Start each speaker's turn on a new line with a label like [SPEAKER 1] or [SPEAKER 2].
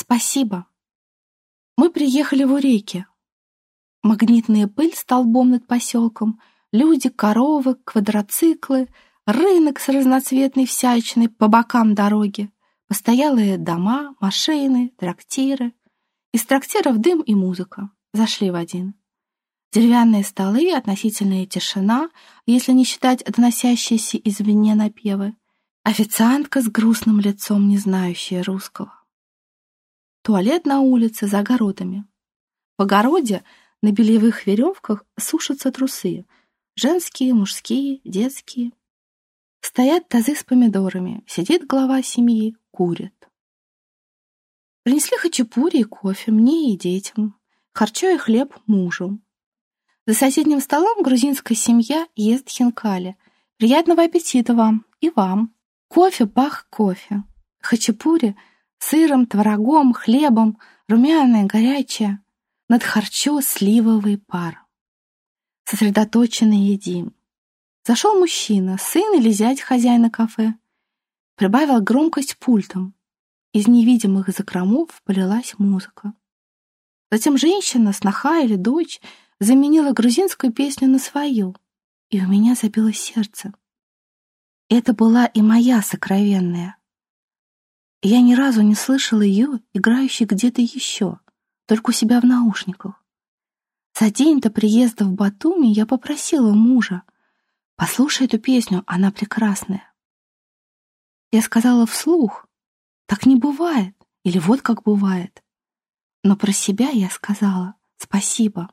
[SPEAKER 1] Спасибо. Мы приехали в Уреки. Магнитная пыль столбом над поселком, люди, коровы, квадроциклы, рынок с разноцветной всячиной по бокам дороги, постоялые дома, машины, трактиры. Из трактиров дым и музыка. Зашли в один. Деревянные столы, относительная тишина, если не считать доносящиеся извне напевы. Официантка с грустным лицом, не знающая русского. Туалет на улице за огородами. В огороде на бельевых веревках сушатся трусы. Женские, мужские, детские. Стоят тазы с помидорами. Сидит глава семьи, курит. Принесли хачапури и кофе мне и детям. Харчо и хлеб мужу. За соседним столом грузинская семья ест хинкали. Приятного аппетита вам и вам. Кофе пах кофе. Хачапури сыром, творогом, хлебом, румяное, горячее. Над харчо сливовый пар. Сосредоточенно едим. Зашел мужчина, сын или зять хозяина кафе. Прибавил громкость пультом. Из невидимых закромов полилась музыка. Затем женщина, сноха или дочь заменила грузинскую песню на свою, и у меня забилось сердце. Это была и моя сокровенная. Я ни разу не слышала ее, играющей где-то еще, только у себя в наушниках. За день до приезда в Батуми я попросила мужа, послушай эту песню, она прекрасная. Я сказала вслух, так не бывает, или вот как бывает. Но про себя я сказала спасибо.